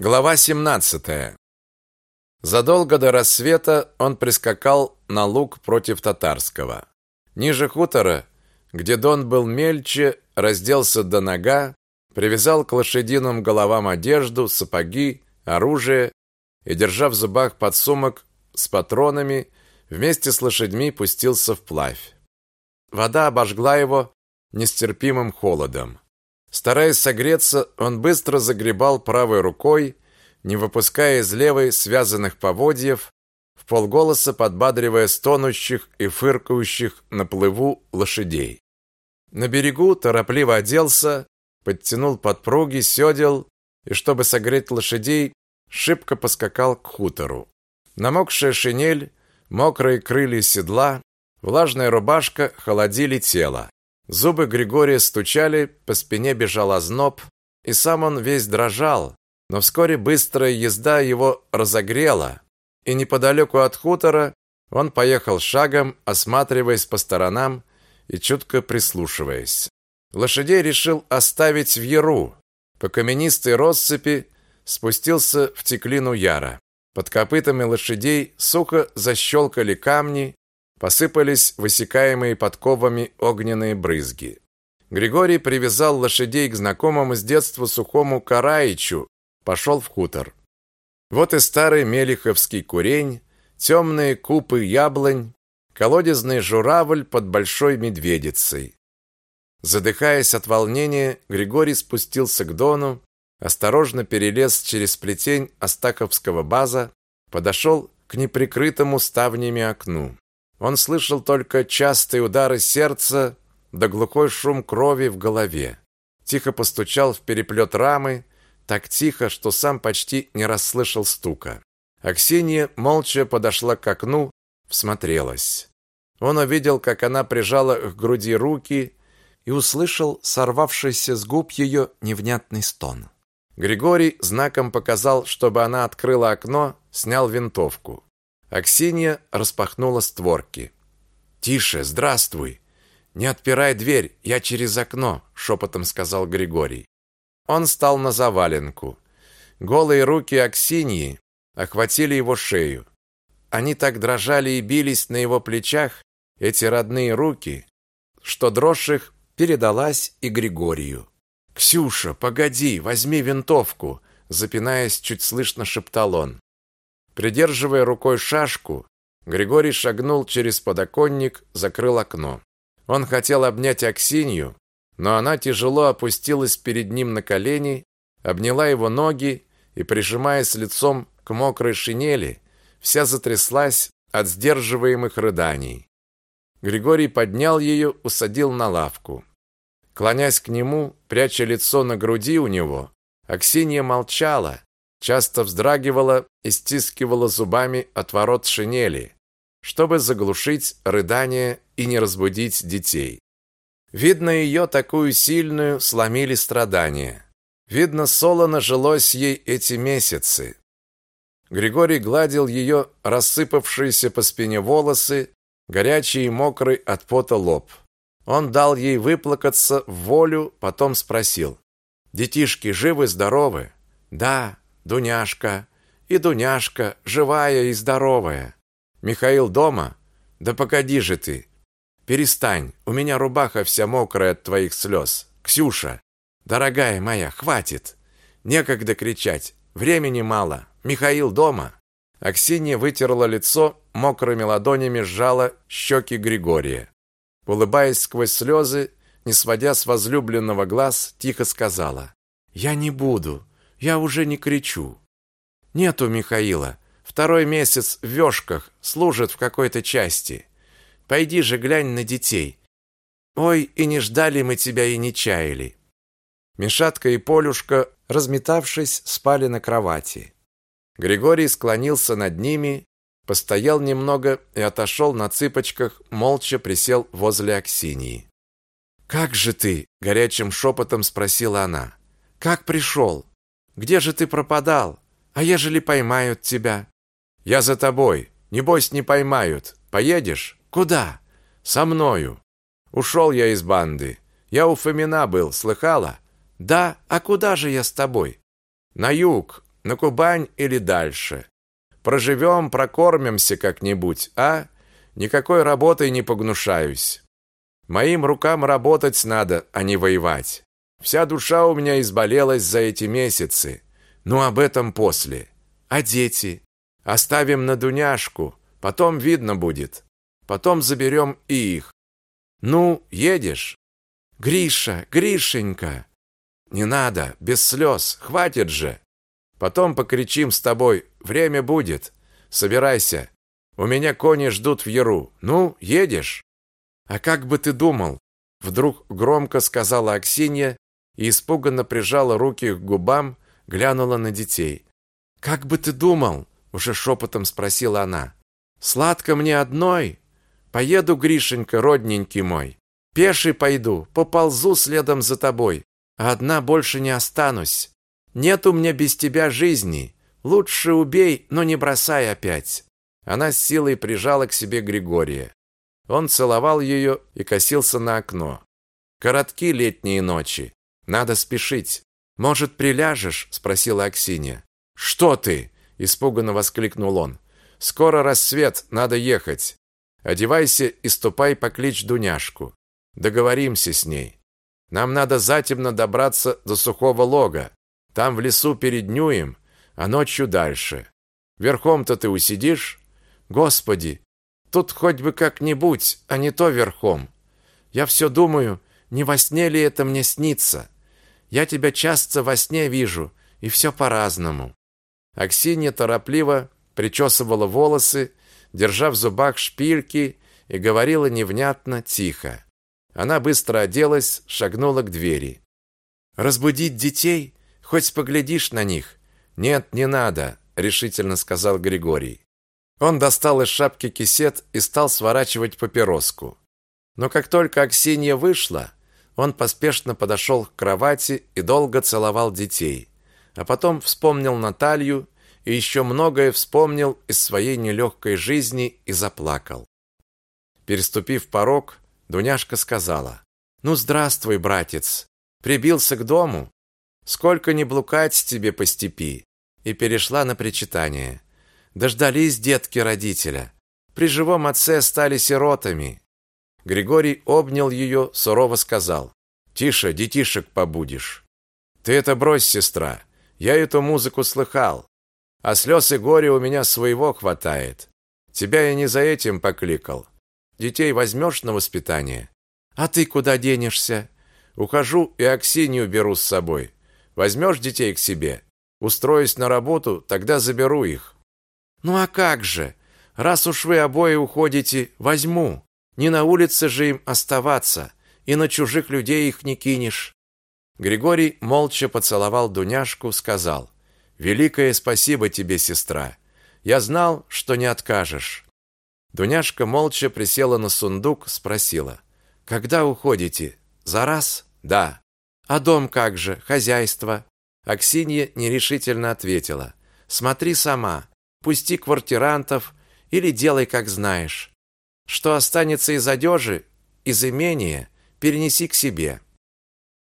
Глава 17. Задолго до рассвета он прискакал на луг против татарского. Ниже хутора, где Дон был мельче, разделся до нога, привязал к лошадиным головам одежду, сапоги, оружие и, держа в зубах подсумок с патронами, вместе с лошадьми пустился вплавь. Вода обожгла его нестерпимым холодом. Стараясь согреться, он быстро загребал правой рукой, не выпуская из левой связанных поводьев, в полголоса подбадривая стонущих и фыркающих на плыву лошадей. На берегу торопливо оделся, подтянул подпруги, сёдел и, чтобы согреть лошадей, шибко поскакал к хутору. Намокшая шинель, мокрые крылья седла, влажная рубашка холодили тело. Зубы Григория стучали, по спине бежал озноб, и сам он весь дрожал, но вскоре быстрая езда его разогрела, и неподалеку от хутора он поехал шагом, осматриваясь по сторонам и чутко прислушиваясь. Лошадей решил оставить в яру. По каменистой россыпи спустился в теклину яра. Под копытами лошадей сухо защелкали камни, Посыпались высекаемые подковами огненные брызги. Григорий привязал лошадей к знакомому с детства сухому караичу, пошел в хутор. Вот и старый мелиховский курень, темные купы яблонь, колодезный журавль под большой медведицей. Задыхаясь от волнения, Григорий спустился к дону, осторожно перелез через плетень Остаковского база, подошел к неприкрытому ставнями окну. Он слышал только частые удары сердца да глухой шум крови в голове. Тихо постучал в переплет рамы, так тихо, что сам почти не расслышал стука. Аксинья молча подошла к окну, всмотрелась. Он увидел, как она прижала к груди руки и услышал сорвавшийся с губ ее невнятный стон. Григорий знаком показал, чтобы она открыла окно, снял винтовку. Аксинья распахнула створки. «Тише, здравствуй! Не отпирай дверь, я через окно», — шепотом сказал Григорий. Он стал на заваленку. Голые руки Аксиньи охватили его шею. Они так дрожали и бились на его плечах, эти родные руки, что дрожь их передалась и Григорию. «Ксюша, погоди, возьми винтовку!» Запинаясь, чуть слышно шептал он. Придерживая рукой шашку, Григорий шагнул через подоконник, закрыл окно. Он хотел обнять Аксинью, но она тяжело опустилась перед ним на колени, обняла его ноги и, прижимаясь лицом к мокрой шинели, вся затряслась от сдерживаемых рыданий. Григорий поднял ее, усадил на лавку. Клонясь к нему, пряча лицо на груди у него, Аксинья молчала, часто вздрагивала и стискивала зубами отворот шинели, чтобы заглушить рыдания и не разбудить детей. Видно, ее такую сильную сломили страдания. Видно, солоно жилось ей эти месяцы. Григорий гладил ее рассыпавшиеся по спине волосы, горячий и мокрый от пота лоб. Он дал ей выплакаться в волю, потом спросил. «Детишки живы-здоровы?» «Да, Дуняшка, и Дуняшка, живая и здоровая. Михаил дома? Да погоди же ты. Перестань, у меня рубаха вся мокрая от твоих слез. Ксюша, дорогая моя, хватит. Некогда кричать, времени мало. Михаил дома? Аксинья вытерла лицо, мокрыми ладонями сжала щеки Григория. Улыбаясь сквозь слезы, не сводя с возлюбленного глаз, тихо сказала: "Я не буду. Я уже не кричу. Нету Михаила. Второй месяц в вёшках, служит в какой-то части. Пойди же глянь на детей. Ой, и не ждали мы тебя и не чаяли. Мишатка и Полюшка, разметавшись, спали на кровати. Григорий склонился над ними, постоял немного и отошел на цыпочках, молча присел возле Аксинии. «Как же ты?» – горячим шепотом спросила она. «Как пришел? Где же ты пропадал? А ежели поймают тебя? Я за тобой. Небось, не поймают. Поедешь? Куда? Со мною. Ушел я из банды. Я у Фомина был, слыхала? Да, а куда же я с тобой? На юг, На Кубань или дальше. Проживем, прокормимся как-нибудь, а? Никакой работой не погнушаюсь. Моим рукам работать надо, а не воевать. Вся душа у меня изболелась за эти месяцы. Ну, об этом после. А дети? Оставим на Дуняшку, потом видно будет. Потом заберем и их. Ну, едешь? Гриша, Гришенька. Не надо, без слез, хватит же. Потом покричим с тобой, время будет. Собирайся. У меня кони ждут в яру. Ну, едешь? А как бы ты думал? Вдруг громко сказала Аксинья и испуганно прижала руки к губам, глянула на детей. Как бы ты думал? уже шепотом спросила она. Сладко мне одной? Поеду, Гришенька, родненький мой. Пеший пойду, поползу следом за тобой, а одна больше не останусь. Нет у меня без тебя жизни. Лучше убей, но не бросай опять. Она с силой прижала к себе Григория. Он целовал ее и косился на окно. Коротки летние ночи. Надо спешить. Может, приляжешь? спросила Аксинья. Что ты? испуганно воскликнул он. Скоро рассвет, надо ехать. Одевайся и ступай покличь Дуняшку. Договоримся с ней. Нам надо затемно добраться до сухого лога. Там в лесу переднюем, а ночью дальше. Верхом-то ты усидишь? Господи, тут хоть бы как-нибудь, а не то верхом. Я все думаю, не во сне ли это мне снится? Я тебя часто во сне вижу, и все по-разному. Аксинья торопливо причесывала волосы, держа в зубах шпильки и говорила невнятно, тихо. Она быстро оделась, шагнула к двери. Разбудить детей? Хоть поглядишь на них. Нет, не надо, решительно сказал Григорий. Он достал из шапки кисет и стал сворачивать папироску. Но как только Аксинья вышла, он поспешно подошел к кровати и долго целовал детей, а потом вспомнил Наталью и еще многое вспомнил из своей нелегкой жизни и заплакал. Переступив порог, Дуняшка сказала: "Ну здравствуй, братец. Прибился к дому? Сколько не блукать тебе по степи, и перешла на причитание. Дождались детки родителя. При живом отце стали сиротами. Григорий обнял ее, сурово сказал: "Тише, детишек побудешь. Ты это брось, сестра. Я эту музыку слыхал, а слез и горя у меня своего хватает. Тебя я не за этим покликал. Детей возьмешь на воспитание? А ты куда денешься? Ухожу и Аксинью беру с собой. Возьмешь детей к себе? Устроюсь на работу, тогда заберу их. Ну а как же? Раз уж вы обои уходите, возьму. Не на улице же им оставаться, и на чужих людей их не кинешь. Григорий молча поцеловал Дуняшку, сказал: "Великое спасибо тебе, сестра. Я знал, что не откажешь". Дуняшка молча присела на сундук, спросила: "Когда уходите? За раз?" "Да". А дом как же, хозяйство? Аксинья нерешительно ответила: "Смотри сама. Пусти квартирантов или делай как знаешь. Что останется из одежи, из имения, перенеси к себе.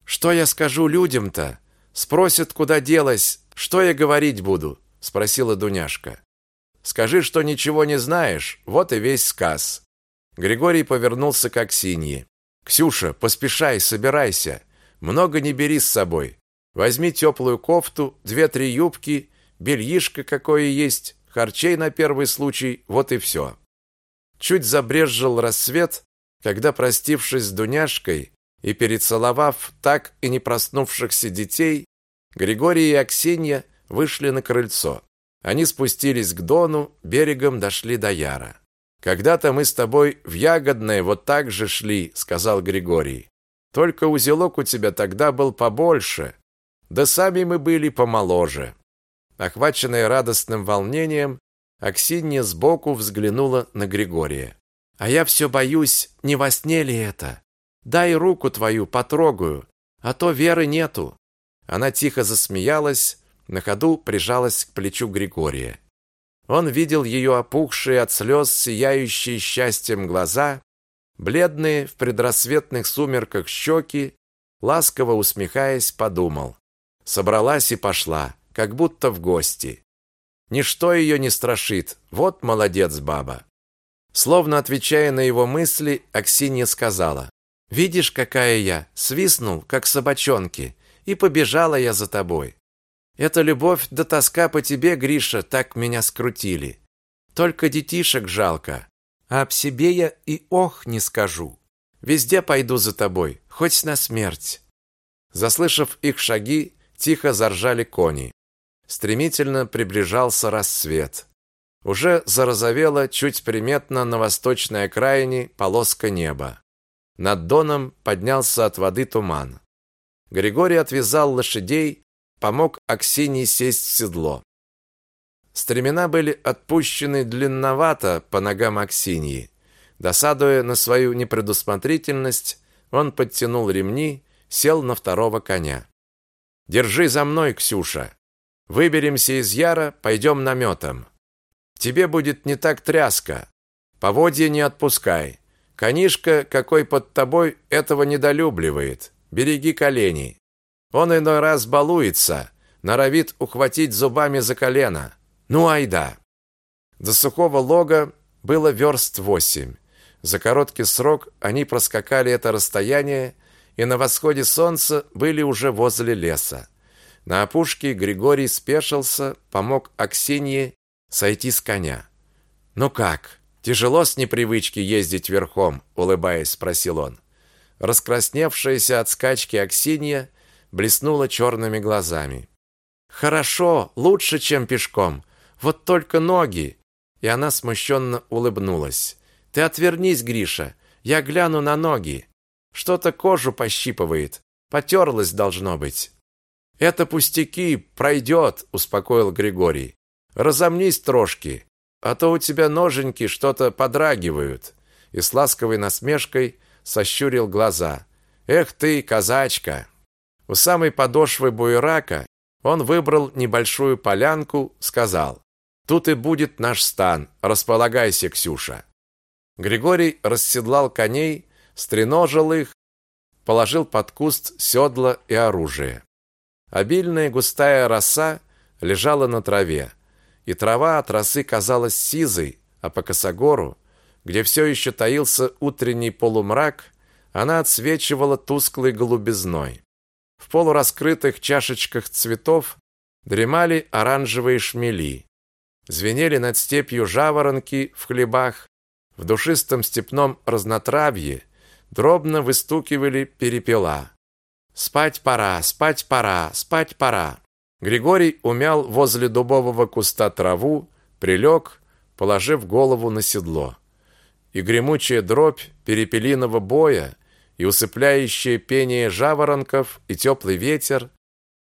Что я скажу людям-то? Спросят, куда делась, что я говорить буду?" спросила Дуняшка. "Скажи, что ничего не знаешь. Вот и весь сказ". Григорий повернулся к Аксинье. "Ксюша, поспешай, собирайся. Много не бери с собой. Возьми теплую кофту, две-три юбки, бельишко какое есть, харчей на первый случай, вот и все. Чуть забрезжил рассвет, когда, простившись с Дуняшкой и перецеловав так и не проснувшихся детей, Григорий и Аксинья вышли на крыльцо. Они спустились к Дону, берегом дошли до Яра. «Когда-то мы с тобой в Ягодное вот так же шли», — сказал Григорий. Только узелок у тебя тогда был побольше, да сами мы были помоложе. Охваченная радостным волнением, Аксинья сбоку взглянула на Григория. А я все боюсь, не во сне ли это? Дай руку твою потрогаю, а то веры нету. Она тихо засмеялась, на ходу прижалась к плечу Григория. Он видел ее опухшие от слез, сияющие счастьем глаза Бледные в предрассветных сумерках щеки, ласково усмехаясь, подумал: собралась и пошла, как будто в гости. Ничто ее не страшит. Вот молодец баба. Словно отвечая на его мысли, Аксинья сказала: "Видишь, какая я, свистнул, как собачонки, и побежала я за тобой. Эта любовь да тоска по тебе, Гриша, так меня скрутили. Только детишек жалко, а об себе я и ох не скажу. Везде пойду за тобой, хоть на смерть". Заслышав их шаги, тихо заржали кони. Стремительно приближался рассвет. Уже зарозовела чуть приметно на восточной окраине полоска неба. Над доном поднялся от воды туман. Григорий отвязал лошадей, помог Аксинии сесть в седло. Стремена были отпущены длинновато по ногам Аксиньи. Досадуя на свою непредусмотрительность, он подтянул ремни, сел на второго коня. «Держи за мной, Ксюша. Выберемся из Яра, пойдем наметом. Тебе будет не так тряска. Поводья не отпускай. Конишка, какой под тобой, этого недолюбливает. Береги колени. Он иной раз балуется, норовит ухватить зубами за колено. Ну, айда. До сухого лога было верст восемь. За короткий срок они проскакали это расстояние и на восходе солнца были уже возле леса. На опушке Григорий спешился, помог Аксинье сойти с коня. «Ну как, тяжело с непривычки ездить верхом?» – улыбаясь, спросил он. Раскрасневшаяся от скачки Аксинья блеснула черными глазами. «Хорошо, лучше, чем пешком. Вот только ноги!» И она смущенно улыбнулась. «Ты отвернись, Гриша, я гляну на ноги. Что-то кожу пощипывает. Потерлась, должно быть». «Это пустяки, пройдет», – успокоил Григорий. Разомнись трошки, а то у тебя ноженьки что-то подрагивают. И с ласковой насмешкой сощурил глаза. Эх ты, казачка. У самой подошвы буерака он выбрал небольшую полянку, сказал: "Тут и будет наш стан. Располагайся, Ксюша". Григорий расседлал коней, стреножил их, положил под куст седла и оружие. Обильная густая роса лежала на траве и трава от росы казалась сизой, а по косогору, где все еще таился утренний полумрак, она отсвечивала тусклой голубизной. В полураскрытых чашечках цветов дремали оранжевые шмели. Звенели над степью жаворонки в хлебах, в душистом степном разнотравье дробно выстукивали перепела. Спать пора, спать пора, спать пора. Григорий умял возле дубового куста траву, прилег, положив голову на седло. И гремучая дробь перепелиного боя, и усыпляющее пение жаворонков, и теплый ветер,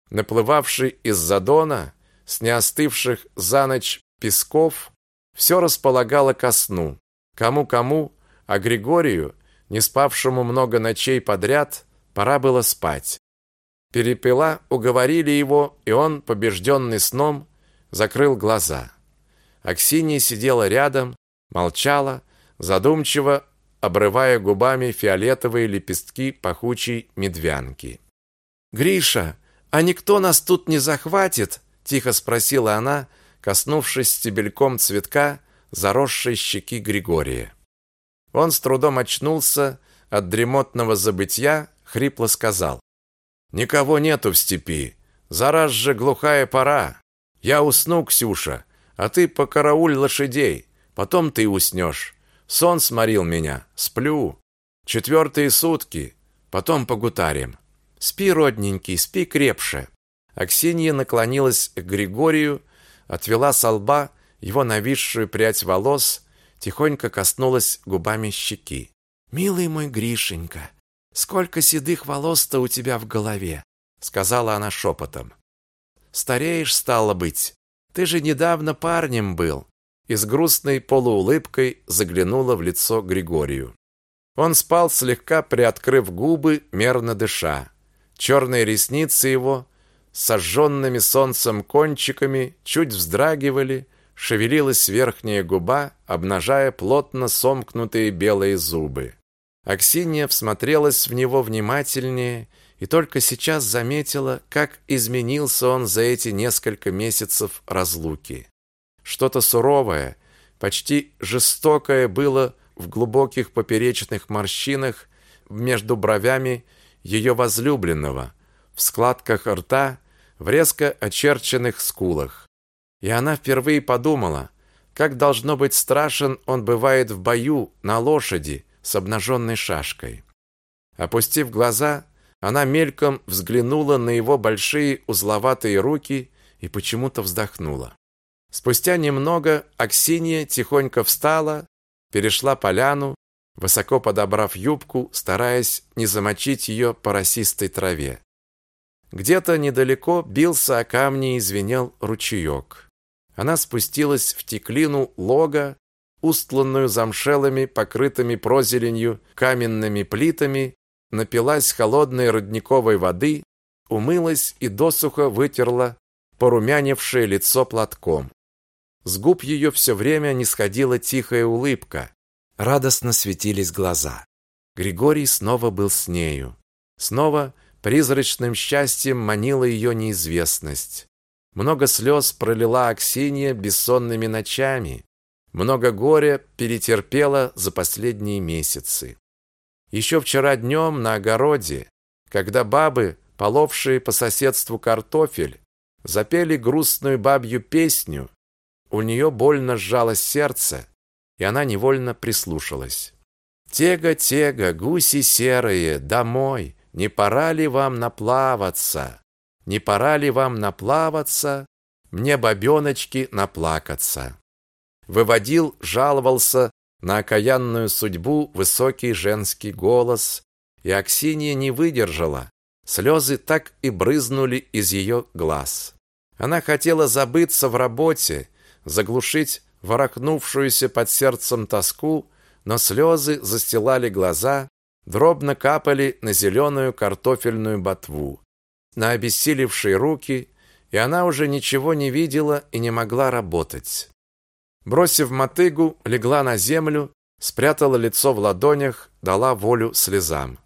наплывавший из задона с неостывших за ночь песков, все располагало ко сну. Кому-кому, а Григорию, не спавшему много ночей подряд, пора было спать. Перепела уговорили его, и он, побежденный сном, закрыл глаза. Аксинья сидела рядом, молчала, задумчиво обрывая губами фиолетовые лепестки пахучей медвянки. «Гриша, а никто нас тут не захватит?» – тихо спросила она, коснувшись стебельком цветка заросшей щеки Григория. Он с трудом очнулся от дремотного забытья, хрипло сказал. Никого нету в степи. Зараз же глухая пора. Я усну, Ксюша, а ты покарауль лошадей. Потом ты уснешь. Сон сморил меня. Сплю. Четвертые сутки. Потом погутарим. Спи, родненький, спи крепше. Аксинья наклонилась к Григорию, отвела с лба его нависшую прядь волос, тихонько коснулась губами щеки. «Милый мой Гришенька, Сколько седых волос-то у тебя в голове, сказала она шепотом. Стареешь стало быть. Ты же недавно парнем был. И с грустной полуулыбкой заглянула в лицо Григорию. Он спал слегка приоткрыв губы, мерно дыша. Черные ресницы его сожженными солнцем кончиками чуть вздрагивали, шевелилась верхняя губа, обнажая плотно сомкнутые белые зубы. Аксинья всмотрелась в него внимательнее и только сейчас заметила, как изменился он за эти несколько месяцев разлуки. Что-то суровое, почти жестокое было в глубоких поперечных морщинах между бровями ее возлюбленного, в складках рта, в резко очерченных скулах. И она впервые подумала, как должно быть страшен он бывает в бою на лошади с обнаженной шашкой. Опустив глаза, она мельком взглянула на его большие узловатые руки и почему-то вздохнула. Спустя немного Аксинья тихонько встала, перешла поляну, высоко подобрав юбку, стараясь не замочить ее по росистой траве. Где-то недалеко бился о камни и звенел ручеек. Она спустилась в теклину лога, устланную замшелыми, покрытыми прозеленью каменными плитами, напилась холодной родниковой воды, умылась и досуха вытерла порумяневшее лицо платком. С губ ее все время не сходила тихая улыбка. Радостно светились глаза. Григорий снова был с нею. Снова призрачным счастьем манила ее неизвестность. Много слез пролила Аксинья бессонными ночами. Много горя перетерпела за последние месяцы. Еще вчера днем на огороде, когда бабы, половшие по соседству картофель, запели грустную бабью песню, у нее больно сжалось сердце, и она невольно прислушалась. «Тега, тега, гуси серые, домой, не пора ли вам наплаваться? Не пора ли вам наплаваться? Мне бабеночки наплакаться?» Выводил, жаловался на окаянную судьбу высокий женский голос, и Аксинья не выдержала. Слезы так и брызнули из ее глаз. Она хотела забыться в работе, заглушить ворохнувшуюся под сердцем тоску, но слезы застилали глаза, дробно капали на зеленую картофельную ботву, на обессилевшие руки, и она уже ничего не видела и не могла работать. Бросив мотыгу, легла на землю, спрятала лицо в ладонях, дала волю слезам.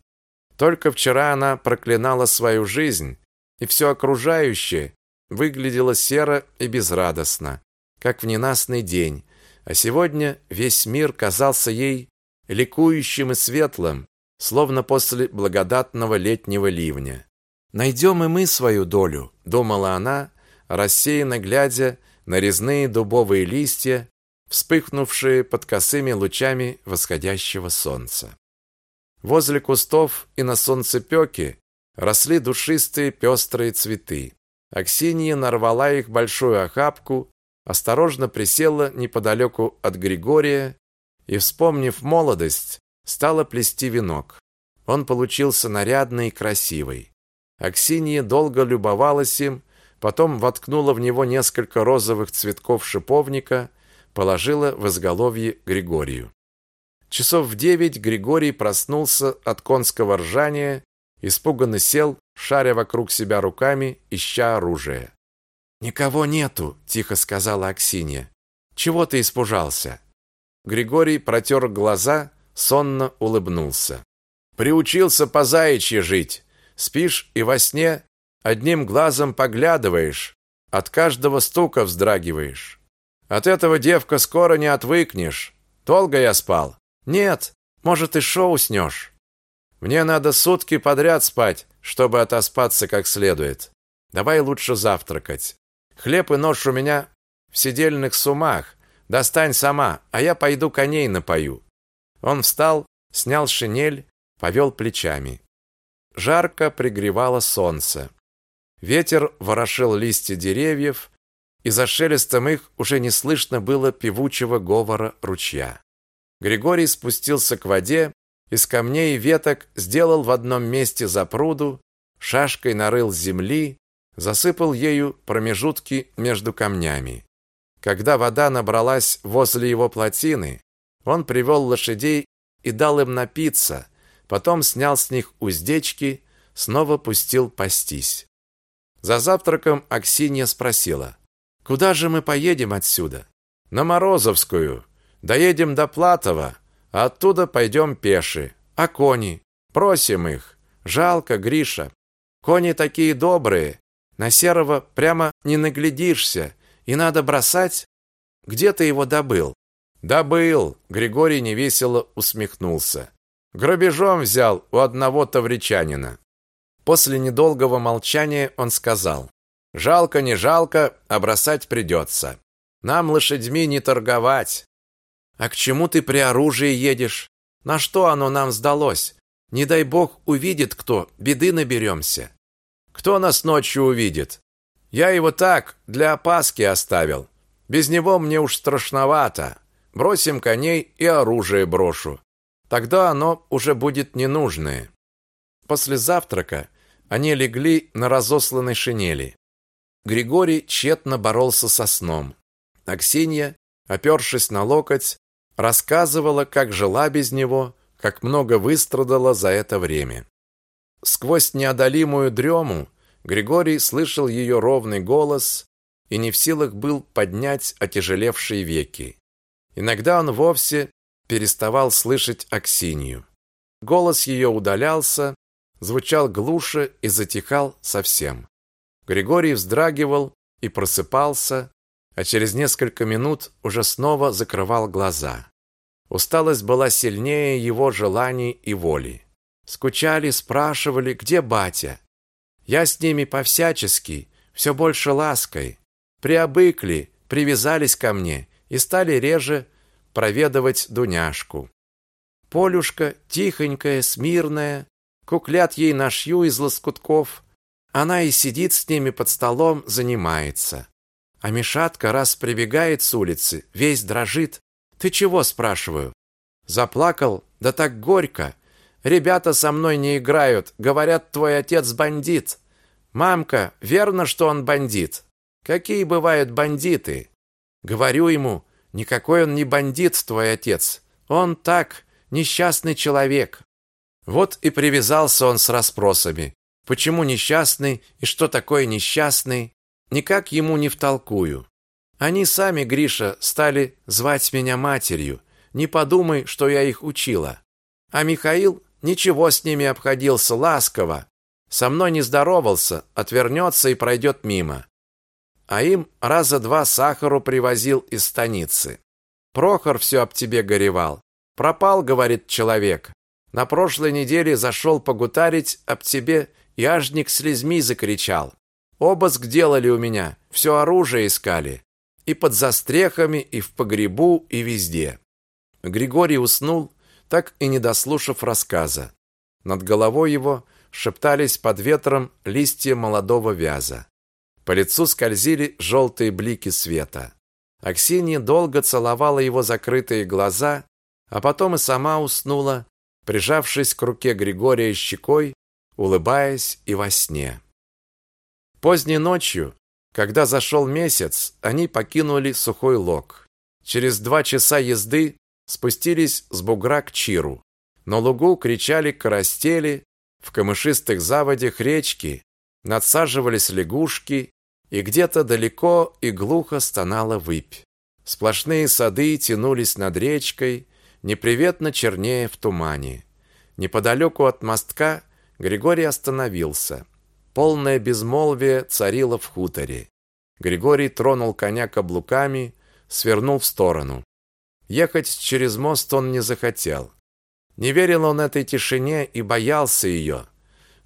Только вчера она проклинала свою жизнь, и все окружающее выглядело серо и безрадостно, как в ненастный день, а сегодня весь мир казался ей ликующим и светлым, словно после благодатного летнего ливня. «Найдем и мы свою долю», — думала она, рассеянно глядя на резные дубовые листья, вспыхнувшие под косыми лучами восходящего солнца. Возле кустов и на солнцепёке росли душистые пестрые цветы. Аксинья нарвала их большую охапку, осторожно присела неподалеку от Григория и, вспомнив молодость, стала плести венок. Он получился нарядный и красивый. Аксинья долго любовалась им, потом воткнула в него несколько розовых цветков шиповника, положила в изголовье Григорию. Часов в девять Григорий проснулся от конского ржания, испуганно сел, шаря вокруг себя руками, ища оружие. «Никого нету», — тихо сказала Аксинья. «Чего ты испужался?» Григорий протер глаза, сонно улыбнулся. «Приучился по заячьи жить. Спишь и во сне Одним глазом поглядываешь, от каждого стука вздрагиваешь. От этого, девка, скоро не отвыкнешь. Долго я спал? Нет, может, и шо уснешь. Мне надо сутки подряд спать, чтобы отоспаться как следует. Давай лучше завтракать. Хлеб и нож у меня в сидельных сумах. Достань сама, а я пойду коней напою. Он встал, снял шинель, повел плечами. Жарко пригревало солнце. Ветер ворошил листья деревьев, и за шелестом их уже не слышно было певучего говора ручья. Григорий спустился к воде, из камней и веток сделал в одном месте запруду, шашкой нарыл земли, засыпал ею промежутки между камнями. Когда вода набралась возле его плотины, он привел лошадей и дал им напиться, потом снял с них уздечки, снова пустил пастись. За завтраком Аксинья спросила: "Куда же мы поедем отсюда?" "На Морозовскую. Доедем до Платова, а оттуда пойдем пеши. А кони? Просим их. Жалко, Гриша. Кони такие добрые, на серого прямо не наглядишься, и надо бросать. Где ты его добыл? Добыл, Григорий невесело усмехнулся. Грабежом взял у одного тавричанина. После недолгого молчания он сказал: "Жалко, не жалко, а бросать придется. Нам лошадьми не торговать. А к чему ты при оружии едешь? На что оно нам сдалось? Не дай бог увидит кто, беды наберемся. Кто нас ночью увидит? Я его так, для опаски оставил. Без него мне уж страшновато. Бросим коней и оружие брошу. Тогда оно уже будет ненужное. После завтрака они легли на разосланной шинели. Григорий тщетно боролся со сном. Аксинья, опершись на локоть, рассказывала, как жила без него, как много выстрадала за это время. Сквозь неодолимую дрему Григорий слышал ее ровный голос и не в силах был поднять отяжелевшие веки. Иногда он вовсе переставал слышать Аксинью. Голос ее удалялся, звучал глуше и затихал совсем. Григорий вздрагивал и просыпался, а через несколько минут уже снова закрывал глаза. Усталость была сильнее его желаний и воли. Скучали, спрашивали, где батя. Я с ними по-всячески, все больше лаской. Приобыкли, привязались ко мне и стали реже проведывать Дуняшку. Полюшка, тихонькая, смирная, куклят ей нашью из лоскутков. Она и сидит с ними под столом, занимается. А Мишатка раз прибегает с улицы, весь дрожит. «Ты чего?» – спрашиваю. Заплакал, да так горько. Ребята со мной не играют, говорят, твой отец бандит. Мамка, верно, что он бандит? Какие бывают бандиты? Говорю ему, никакой он не бандит, твой отец. Он так, несчастный человек. Вот и привязался он с расспросами. Почему несчастный и что такое несчастный? Никак ему не втолкую. Они сами, Гриша, стали звать меня матерью. Не подумай, что я их учила. А Михаил Ничего с ними обходился ласково. Со мной не здоровался, отвернется и пройдет мимо. А им раза два сахару привозил из станицы. Прохор все об тебе горевал. Пропал, говорит человек. На прошлой неделе зашел погутарить об тебе, и ажник слезьми закричал. Обыск делали у меня, все оружие искали. И под застрехами, и в погребу, и везде. Григорий уснул, так и не дослушав рассказа. Над головой его шептались под ветром листья молодого вяза. По лицу скользили желтые блики света. Аксинья долго целовала его закрытые глаза, а потом и сама уснула, прижавшись к руке Григория щекой, улыбаясь и во сне. Поздней ночью, когда зашел месяц, они покинули сухой лог. Через два часа езды спустились с бугра к Чиру. На лугу кричали карастели, в камышистых заводях речки надсаживались лягушки, и где-то далеко и глухо стонала выпь. Сплошные сады тянулись над речкой, неприветно чернее в тумане. Неподалеку от мостка Григорий остановился. Полное безмолвие царило в хуторе. Григорий тронул коня каблуками, свернул в сторону. Ехать через мост он не захотел. Не верил он этой тишине и боялся ее.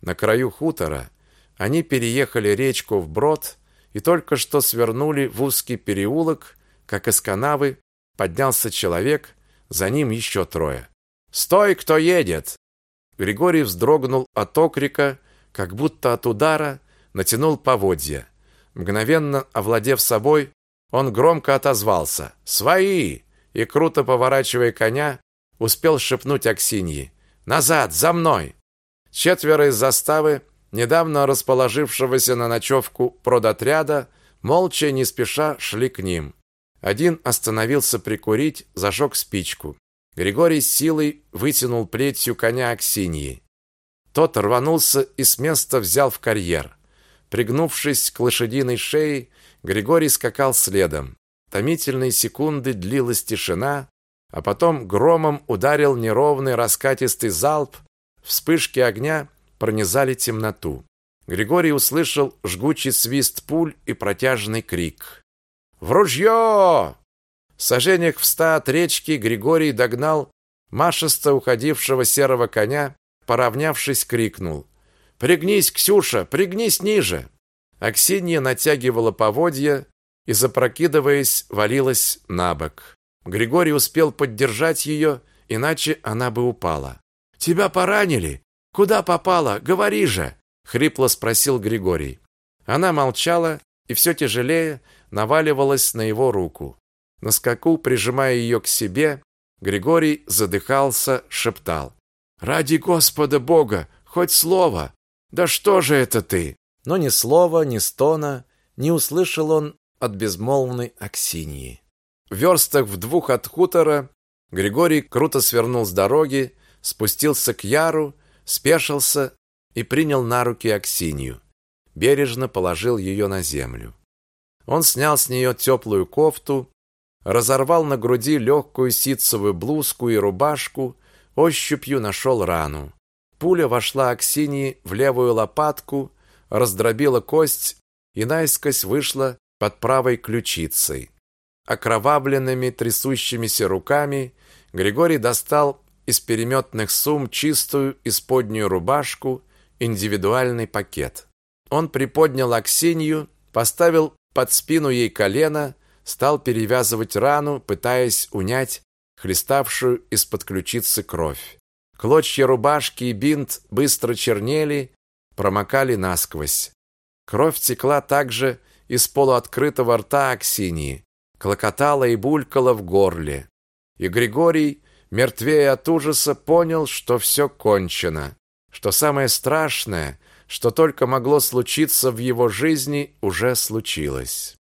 На краю хутора они переехали речку вброд и только что свернули в узкий переулок, как из канавы поднялся человек, за ним еще трое. «Стой, кто едет!» Григорий вздрогнул от окрика, как будто от удара, натянул поводья. Мгновенно овладев собой, он громко отозвался «Свои!» и, круто поворачивая коня, успел шепнуть Аксиньи «Назад, за мной!». Четверо из заставы, недавно расположившегося на ночевку продотряда, молча не спеша шли к ним. Один остановился прикурить, зажег спичку. Григорий с силой вытянул плетью коня Аксиньи. Тот рванулся и с места взял в карьер. Пригнувшись к лошадиной шее, Григорий скакал следом. Томительные секунды длилась тишина, а потом громом ударил неровный раскатистый залп, вспышки огня пронизали темноту. Григорий услышал жгучий свист пуль и протяжный крик. «В ружье!» В сажениях в от речки Григорий догнал машисто уходившего серого коня, поравнявшись, крикнул. «Пригнись, Ксюша, пригнись ниже!» Аксинья натягивала поводья и, запрокидываясь, валилась на бок. Григорий успел поддержать ее, иначе она бы упала. «Тебя поранили? Куда попала? Говори же!» — хрипло спросил Григорий. Она молчала и все тяжелее наваливалась на его руку. На скаку, прижимая ее к себе, Григорий задыхался, шептал. «Ради Господа Бога! Хоть слово! Да что же это ты?» Но ни слова, ни стона не услышал он от безмолвной Аксиньи. В верстах в двух от хутора Григорий круто свернул с дороги, спустился к Яру, спешился и принял на руки Аксинью. Бережно положил ее на землю. Он снял с нее теплую кофту, разорвал на груди легкую ситцевую блузку и рубашку, ощупью нашел рану. Пуля вошла Аксинии в левую лопатку, раздробила кость и наискось вышла под правой ключицей. Окровавленными трясущимися руками Григорий достал из переметных сумм чистую исподнюю рубашку, индивидуальный пакет. Он приподнял Аксинью, поставил под спину ей колено, стал перевязывать рану, пытаясь унять хлеставшую из-под ключицы кровь. Клочья рубашки и бинт быстро чернели, промокали насквозь. Кровь текла также из полуоткрытого рта Аксинии, клокотала и булькала в горле. И Григорий, мертвее от ужаса, понял, что все кончено, что самое страшное, что только могло случиться в его жизни, уже случилось.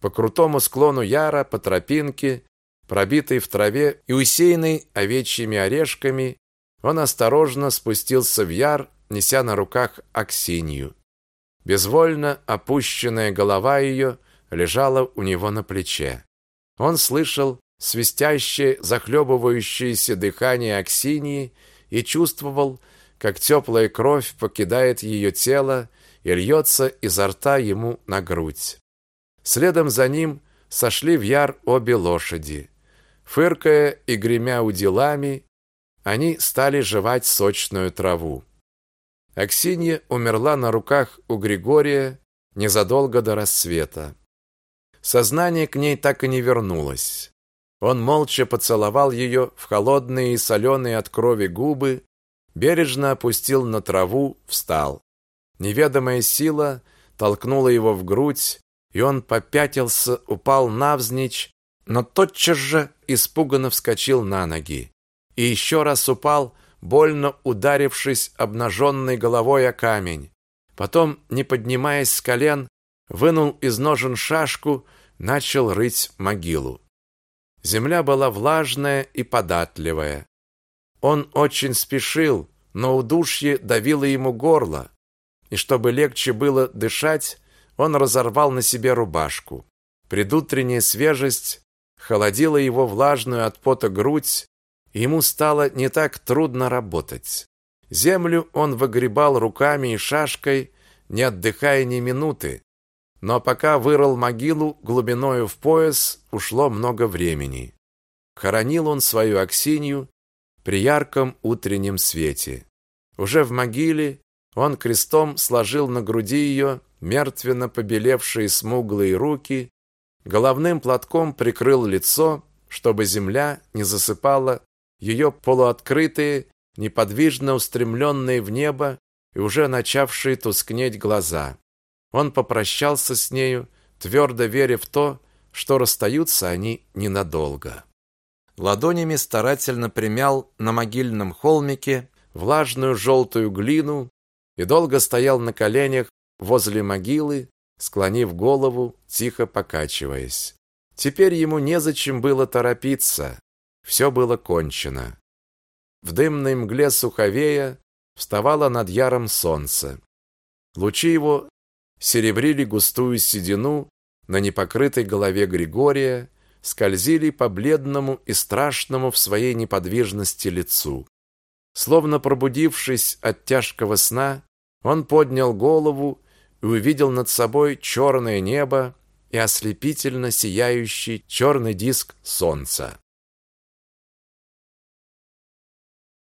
По крутому склону Яра, по тропинке, пробитой в траве и усеянной овечьими орешками, он осторожно спустился в яр, неся на руках Аксинью. Безвольно опущенная голова ее лежала у него на плече. Он слышал свистящее, захлебывающееся дыхание Аксиньи и чувствовал, как теплая кровь покидает ее тело и льется изо рта ему на грудь. Следом за ним сошли в яр обе лошади. Фыркая и гремя уделами, они стали жевать сочную траву. Аксинья умерла на руках у Григория незадолго до рассвета. Сознание к ней так и не вернулось. Он молча поцеловал ее в холодные и соленые от крови губы, бережно опустил на траву, встал. Неведомая сила толкнула его в грудь, и он попятился, упал навзничь, но тотчас же испуганно вскочил на ноги и еще раз упал, больно ударившись обнаженной головой о камень. Потом, не поднимаясь с колен, вынул из ножен шашку, начал рыть могилу. Земля была влажная и податливая. Он очень спешил, но удушье давило ему горло, и чтобы легче было дышать, он разорвал на себе рубашку. Предутренняя свежесть холодила его влажную от пота грудь, Ему стало не так трудно работать. Землю он выгребал руками и шашкой, не отдыхая ни минуты. Но пока вырыл могилу глубиною в пояс, ушло много времени. Хоронил он свою Аксинью при ярком утреннем свете. Уже в могиле он крестом сложил на груди ее мертвенно побелевшие смуглые руки, головным платком прикрыл лицо, чтобы земля не засыпала ее полуоткрытые, неподвижно устремленные в небо и уже начавшие тускнеть глаза. Он попрощался с нею, твердо веря в то, что расстаются они ненадолго. Ладонями старательно примял на могильном холмике влажную желтую глину и долго стоял на коленях возле могилы, склонив голову, тихо покачиваясь. Теперь ему незачем было торопиться. Все было кончено. В дымной мгле суховея вставало над яром солнце. Лучи его серебрили густую седину на непокрытой голове Григория, скользили по бледному и страшному в своей неподвижности лицу. Словно пробудившись от тяжкого сна, Он поднял голову и увидел над собой черное небо и ослепительно сияющий черный диск солнца.